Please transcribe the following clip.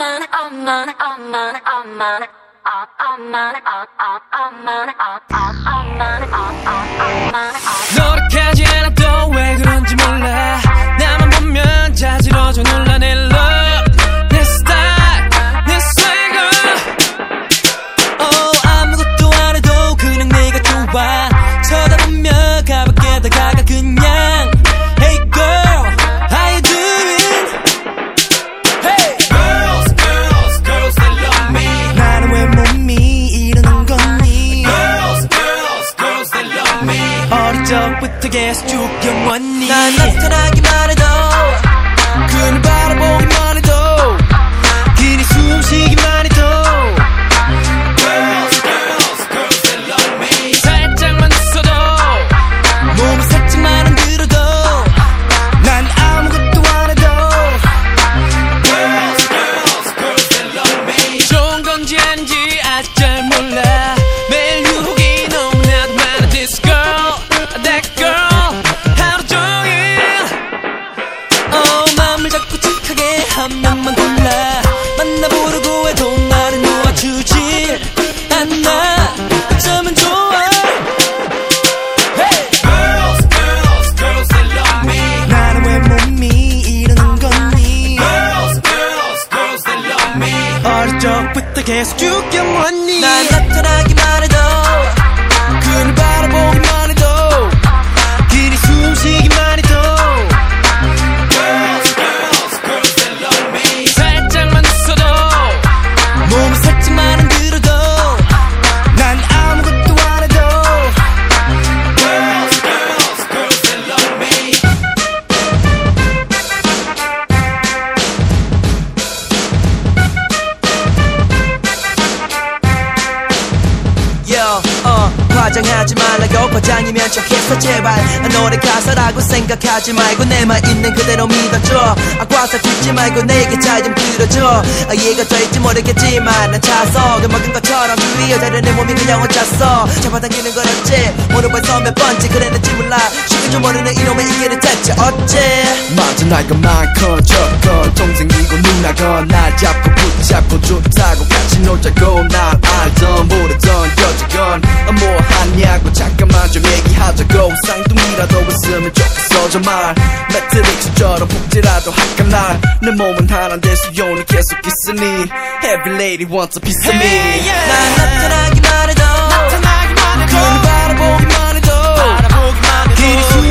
엄마 엄마 엄마 엄마 엄마 엄마 엄마 노력하지 않아도 왜 그런지 몰라. 나만 보면 자지러져 놀라 내 love 적부터 계속 쭉 영원히 한 명만 골라 만나보려고 해도 나를 놓아주지 않아 어쩌면 좋아 Hey! Girls, girls, girls, they love me. 나는 왜 몸이 이러는 거니? Girls, girls, girls, they love me. 어릴 적부터 계속 쭉 영원히 난 나타나기만 해도 그늘 바라보기만 해도 그니 숨쉬기만 어, 과장하지 말라고 과장이면 척했어 제발. 아, 노래 가사라고 생각하지 말고 내 말 있는 그대로 믿어줘. 아 과사 듣지 말고 내게 잘 좀 들어줘. 아, 이해가 될지 모르겠지만 난 차석을 먹은 것처럼 그 여자를 내 몸이 그냥 얹혔어 잡아당기는 건 어째? 오늘 벌써 몇 번째 그랬는지 몰라. 쉽게 좀 모르는 이놈의 이해를 대체 어째? 맞아 나이가 많건 적건 동생이고 누나건 날 잡고 붙잡고 좋다고 같이 놀자고. 날 알던 모 정말. 매트릭스처럼 복지라도 할까 날내 몸은 하나인데 수요는 계속 있으니. Every lady wants a piece of me. Hey, yeah. 난 나타나기만 해도. 나타나기만 해도. 그늘 바라보기만 해도. 바라보기만 해도. 숨쉬기만